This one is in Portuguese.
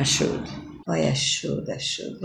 ajuda. Oi, ajuda, ajuda.